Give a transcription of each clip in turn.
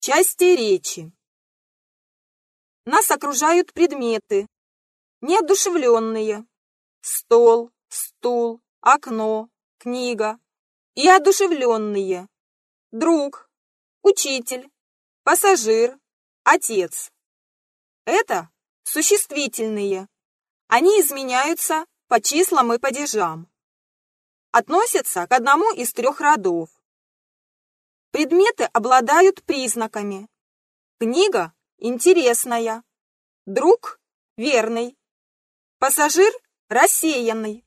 Части речи. Нас окружают предметы, неодушевленные. Стол, стул, окно, книга. И одушевленные. Друг, учитель, пассажир, отец. Это существительные. Они изменяются по числам и падежам. Относятся к одному из трех родов. Предметы обладают признаками. Книга интересная. Друг верный. Пассажир рассеянный.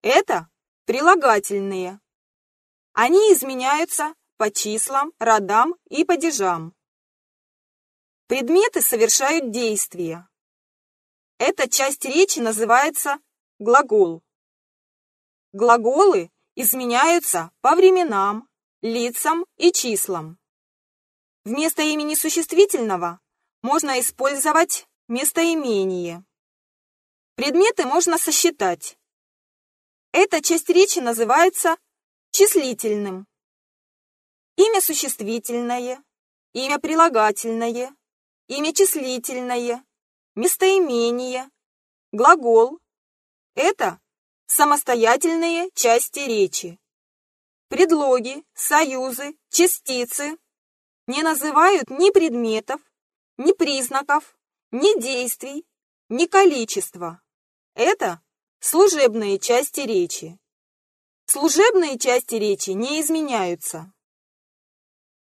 Это прилагательные. Они изменяются по числам, родам и падежам. Предметы совершают действия. Эта часть речи называется глагол. Глаголы изменяются по временам, лицам и числам. Вместо имени существительного можно использовать местоимение. Предметы можно сосчитать. Эта часть речи называется числительным. Имя существительное, имя прилагательное, имя числительное, местоимение, глагол – это самостоятельные части речи. Предлоги, союзы, частицы не называют ни предметов, ни признаков, ни действий, ни количества. Это служебные части речи. Служебные части речи не изменяются.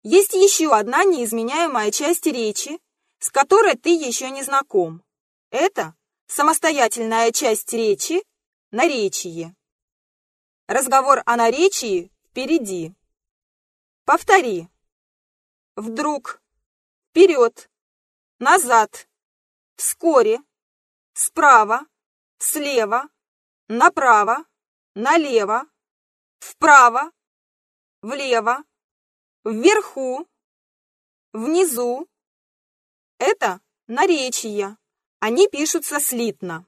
Есть еще одна неизменяемая часть речи, с которой ты еще не знаком. Это самостоятельная часть речи – наречие. Разговор о наречии впереди. Повтори. Вдруг, вперед, назад, вскоре, справа, слева, направо, налево, вправо, влево, вверху, внизу. Это наречия. Они пишутся слитно.